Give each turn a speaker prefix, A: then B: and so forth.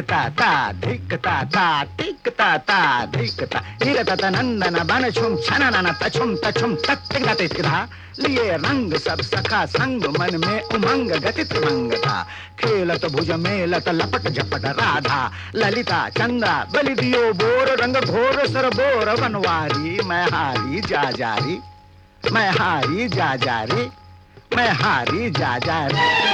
A: ता धिक ता ता टिक ता। ता धिक ता निरत नंदन बन छुम छनन तछुम तछुम, तत्तिक ता लिए रंग सब सखा संग, मन में उमंग, गति था खेलत, भुज मेलत, लपट झपट राधा। ललिता, चंदा, बलि दियो बोर, रंग घोर, सर बोर, बनवारी। मैं हारी जा जारी मैं हारी जा जारी मैं हारी जा जारी